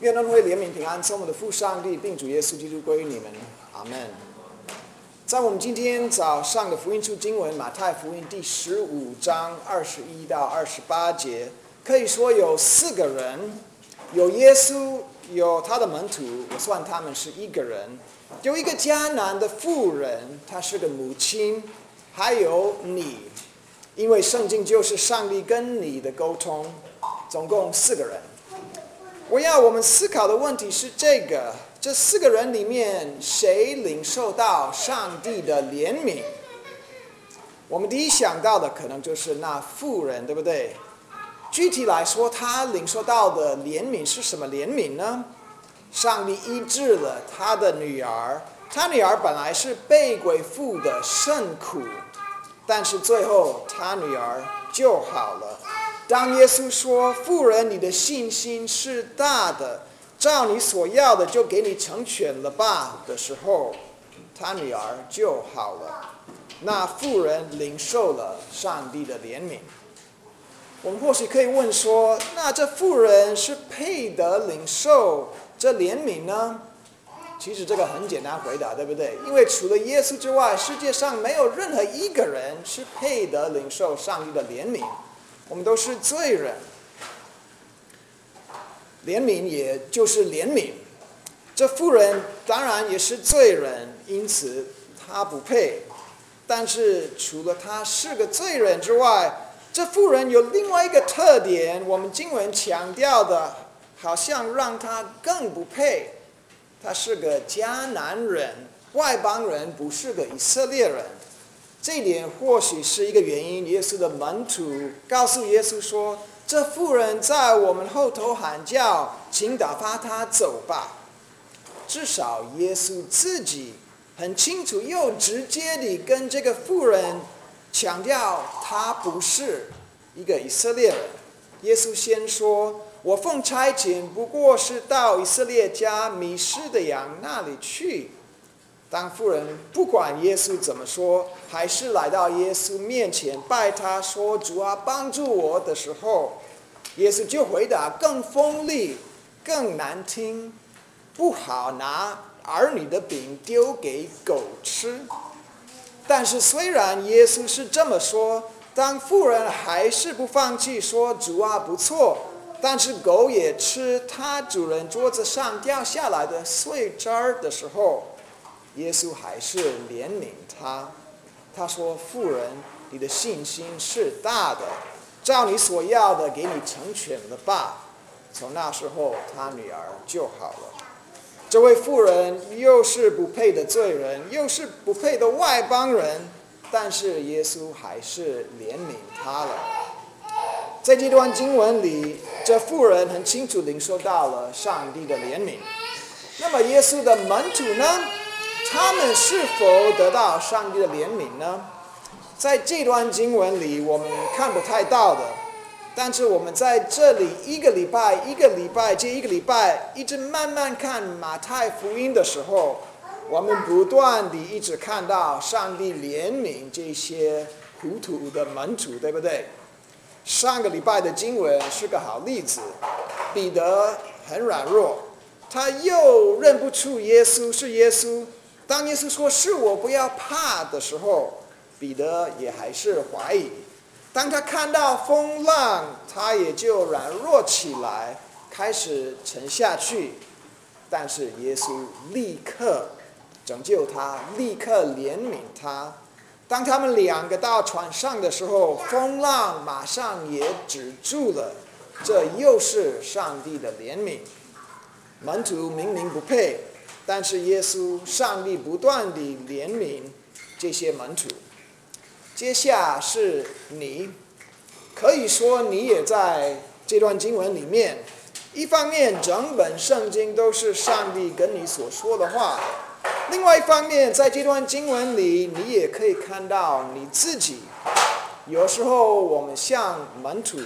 愿恩惠怜悯平安，从我们的父上帝并主耶稣基督归于你们，阿门。在我们今天早上的福音书经文，马太福音第十五章二十一到二十八节，可以说有四个人，有耶稣，有他的门徒，我算他们是一个人，有一个迦南的妇人，她是个母亲，还有你，因为圣经就是上帝跟你的沟通，总共四个人。我要我们思考的问题是这个：这四个人里面，谁领受到上帝的怜悯？我们第一想到的可能就是那妇人，对不对？具体来说，他领受到的怜悯是什么怜悯呢？上帝医治了他的女儿，他女儿本来是被鬼附的甚苦，但是最后他女儿就好了。当耶稣说“富人，你的信心是大的，照你所要的就给你成全了吧”的时候，他女儿就好了。那富人领受了上帝的怜悯。我们或许可以问说：那这富人是配得领受这怜悯呢？其实这个很简单回答，对不对？因为除了耶稣之外，世界上没有任何一个人是配得领受上帝的怜悯。我们都是罪人，怜悯也就是怜悯。这妇人当然也是罪人，因此她不配。但是除了她是个罪人之外，这妇人有另外一个特点，我们经文强调的，好像让她更不配。她是个迦南人，外邦人，不是个以色列人。这点或许是一个原因。耶稣的门徒告诉耶稣说：“这妇人在我们后头喊叫，请打发她走吧。”至少耶稣自己很清楚又直接地跟这个妇人强调，他不是一个以色列人。耶稣先说：“我奉差遣，不过是到以色列家迷失的羊那里去。”当妇人不管耶稣怎么说，还是来到耶稣面前拜他说：“主啊，帮助我的时候，耶稣就回答更锋利、更难听，不好拿儿女的饼丢给狗吃。”但是虽然耶稣是这么说，当妇人还是不放弃说：“主啊，不错。”但是狗也吃它主人桌子上掉下来的碎渣儿的时候。耶稣还是怜悯他，他说：“妇人，你的信心是大的，照你所要的给你成全了吧。”从那时候，他女儿就好了。这位妇人又是不配的罪人，又是不配的外邦人，但是耶稣还是怜悯他了。在这段经文里，这妇人很清楚领受到了上帝的怜悯。那么，耶稣的门徒呢？他们是否得到上帝的怜悯呢？在这段经文里，我们看不太到的。但是我们在这里一个礼拜一个礼拜接一个礼拜，一直慢慢看马太福音的时候，我们不断地一直看到上帝怜悯这些糊涂的门徒，对不对？上个礼拜的经文是个好例子，彼得很软弱，他又认不出耶稣是耶稣。当耶稣说“是我，不要怕”的时候，彼得也还是怀疑。当他看到风浪，他也就软弱起来，开始沉下去。但是耶稣立刻拯救他，立刻怜悯他。当他们两个到船上的时候，风浪马上也止住了。这又是上帝的怜悯。门徒明明不配。但是耶稣、上帝不断地怜悯这些门徒。接下是你，可以说你也在这段经文里面。一方面，整本圣经都是上帝跟你所说的话；另外一方面，在这段经文里，你也可以看到你自己。有时候我们像门徒，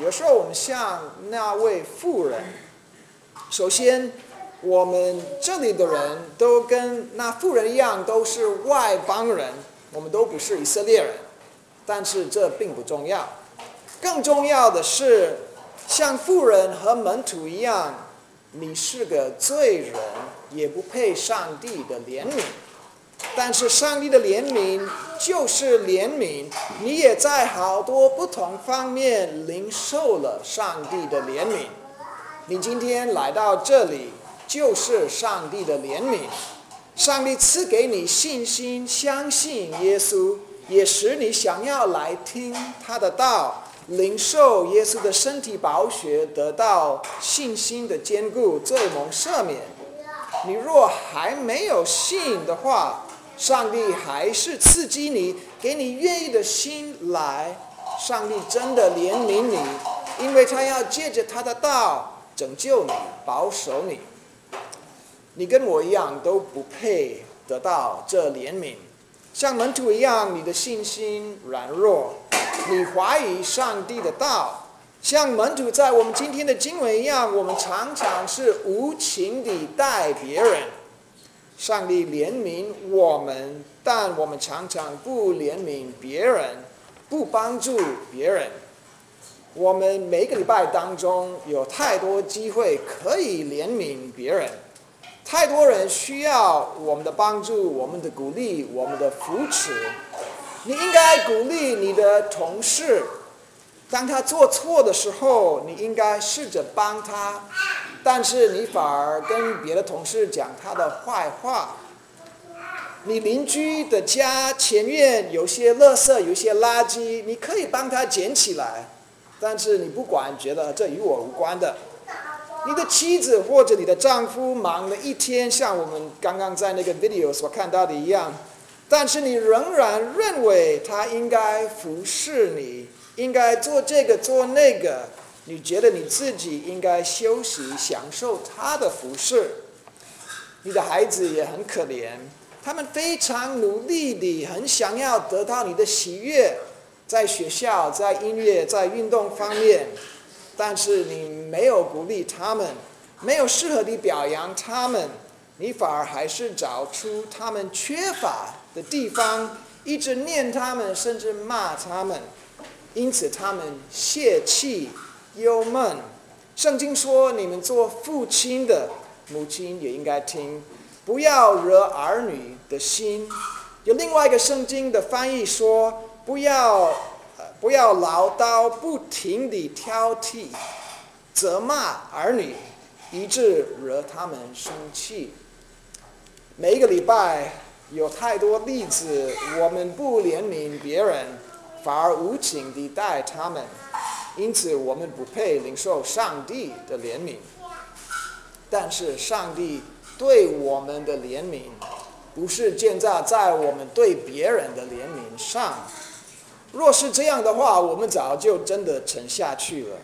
有时候我们像那位妇人。首先。我们这里的人都跟那富人一样，都是外邦人，我们都不是以色列人。但是这并不重要，更重要的是，像富人和门徒一样，你是个罪人，也不配上帝的怜悯。但是上帝的怜悯就是怜悯，你也在好多不同方面领受了上帝的怜悯。你今天来到这里，就是上帝的怜悯。上帝赐给你信心，相信耶稣，也使你想要来听他的道，领受耶稣的身体宝血，得到信心的坚固，罪蒙赦免。你若还没有信的话，上帝还是刺激你，给你愿意的心来。上帝真的怜悯你，因为他要借着他的道拯救你，保守你。你跟我一样都不配得到这怜悯，像门徒一样，你的信心软弱，你怀疑上帝的道，像门徒在我们今天的经文一样，我们常常是无情地待别人。上帝怜悯我们，但我们常常不怜悯别人，不帮助别人。我们每个礼拜当中有太多机会可以怜悯别人。太多人需要我们的帮助，我们的鼓励，我们的扶持。你应该鼓励你的同事，当他做错的时候，你应该试着帮他，但是你反而跟别的同事讲他的坏话。你邻居的家前院有些垃圾，有些垃圾，你可以帮他捡起来，但是你不管，觉得这与我无关的。你的妻子或者你的丈夫忙了一天，像我们刚刚在那个 video 所看到的一样，但是你仍然认为他应该服侍你，应该做这个做那个，你觉得你自己应该休息，享受他的服侍。你的孩子也很可怜，他们非常努力地，很想要得到你的喜悦，在学校、在音乐、在运动方面。但是你没有鼓励他们，没有适合的表扬他们，你反而还是找出他们缺乏的地方，一直念他们，甚至骂他们，因此他们泄气、忧闷。圣经说：“你们做父亲的，母亲也应该听，不要惹儿女的心。”有另外一个圣经的翻译说：“不要。”不要唠叨，不停地挑剔、责骂儿女，以致惹他们生气。每个礼拜有太多例子，我们不怜悯别人，反而无情地待他们，因此我们不配领受上帝的怜悯。但是上帝对我们的怜悯，不是建造在我们对别人的怜悯上。若是这样的话，我们早就真的沉下去了。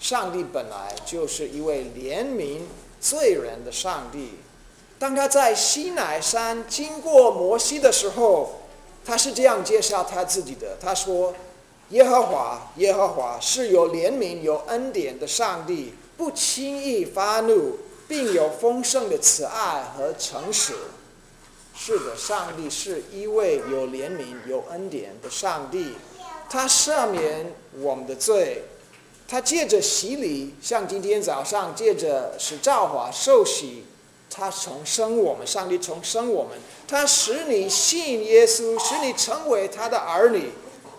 上帝本来就是一位怜悯罪人的上帝。当他在西乃山经过摩西的时候，他是这样介绍他自己的：他说，耶和华，耶和华是有怜悯、有恩典的上帝，不轻易发怒，并有丰盛的慈爱和诚实。是的，上帝是一位有怜悯、有恩典的上帝，他赦免我们的罪，他借着洗礼，像今天早上借着使造化受洗，他重生我们，上帝重生我们，他使你信耶稣，使你成为他的儿女，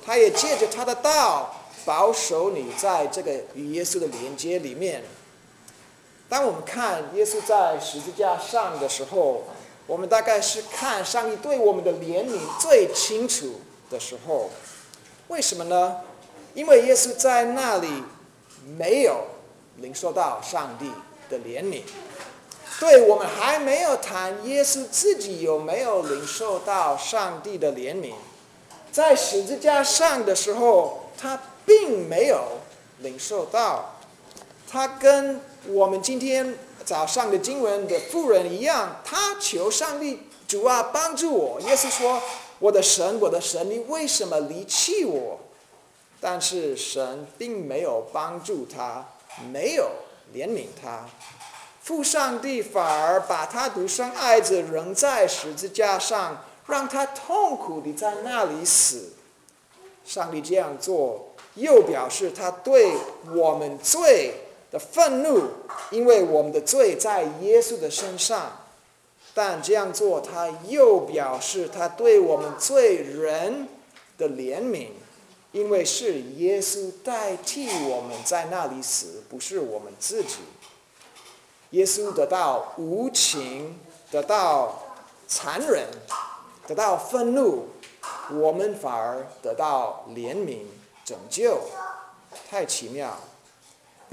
他也借着他的道保守你在这个与耶稣的连接里面。当我们看耶稣在十字架上的时候。我们大概是看上帝对我们的怜悯最清楚的时候，为什么呢？因为耶稣在那里没有领受到上帝的怜悯。对我们还没有谈耶稣自己有没有领受到上帝的怜悯，在十字架上的时候，他并没有领受到，他跟我们今天。早上的经文的妇人一样，他求上帝主啊帮助我。耶稣说：“我的神，我的神，你为什么离弃我？”但是神并没有帮助他，没有怜悯他。父上帝反而把他独生爱子扔在十字架上，让他痛苦地在那里死。上帝这样做，又表示他对我们罪。的愤怒，因为我们的罪在耶稣的身上。但这样做，他又表示他对我们罪人的怜悯，因为是耶稣代替我们在那里死，不是我们自己。耶稣得到无情，得到残忍，得到愤怒，我们反而得到怜悯、拯救，太奇妙！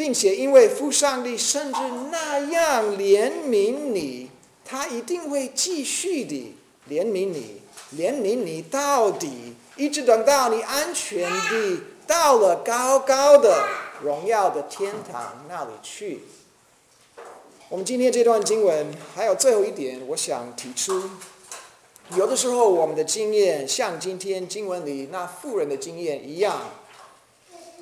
并且因为父上帝甚至那样怜悯你。他一定会继续的怜悯你，怜悯你到底，一直等到你安全的到了高高的荣耀的天堂那里去。我们今天这段经文还有最后一点，我想提出，有的时候我们的经验像今天经文里那富人的经验一样，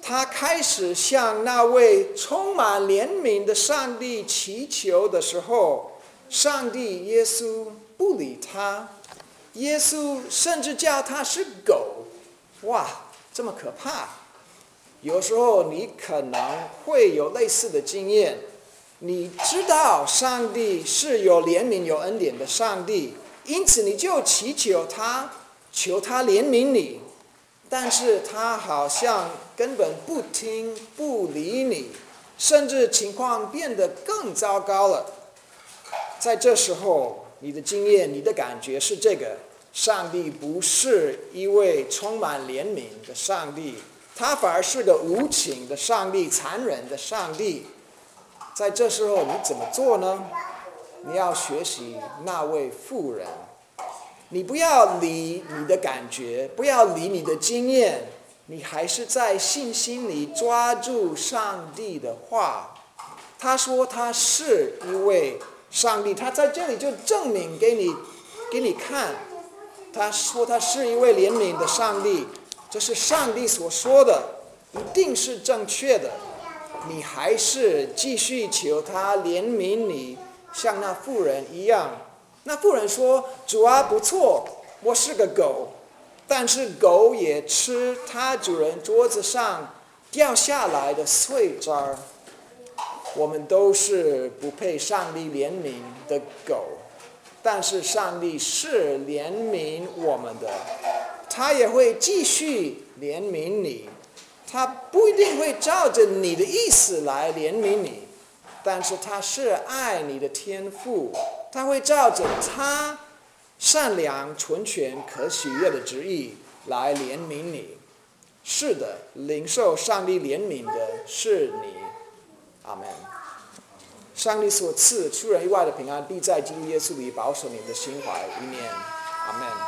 他开始向那位充满怜悯的上帝祈求的时候。上帝耶稣不理他，耶稣甚至叫他是狗，哇，这么可怕！有时候你可能会有类似的经验，你知道上帝是有怜悯、有恩典的上帝，因此你就祈求他，求他怜悯你，但是他好像根本不听、不理你，甚至情况变得更糟糕了。在这时候，你的经验、你的感觉是这个：上帝不是一位充满怜悯的上帝，他反而是个无情的上帝、残忍的上帝。在这时候，你怎么做呢？你要学习那位妇人，你不要理你的感觉，不要理你的经验，你还是在信心里抓住上帝的话。他说他是一位。上帝，他在这里就证明给你，给你看。他说他是一位怜悯的上帝，这是上帝所说的，一定是正确的。你还是继续求他怜悯你，像那妇人一样。那妇人说：“主啊，不错，我是个狗，但是狗也吃它主人桌子上掉下来的碎渣儿。”我们都是不配上帝怜悯的狗，但是上帝是怜悯我们的，他也会继续怜悯你，他不一定会照着你的意思来怜悯你，但是他是爱你的天赋，他会照着他善良、纯全、可喜悦的旨意来怜悯你。是的，领受上帝怜悯的是你。阿门。上帝所赐出人意外的平安，必在基督耶稣里保守你们的心怀一念。阿门。